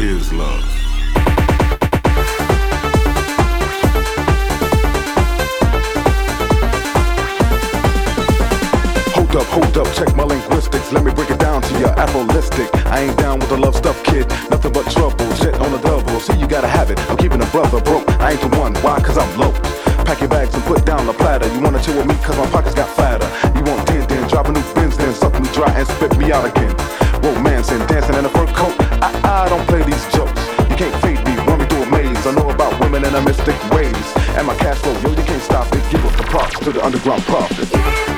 is love? Hold up, hold up, check my linguistics. Let me break it down to you. Apholistic. I ain't down with the love stuff, kid. Nothing but trouble. Shit on the double. See, you gotta have it. I'm keeping a brother broke. I ain't the one. Why? Cause I'm low. Pack your bags and put down the platter. You wanna chill with me? Cause my pockets got fatter. You want 10 then drop a new Benz, then suck me dry and spit me out again. Romance and dancing in a fur coat. I, I don't play these jokes. You can't fade me, run me through a maze. I know about women and their mystic ways. And my cash flow, yo, you can't stop it. Give up the props to the underground prophets.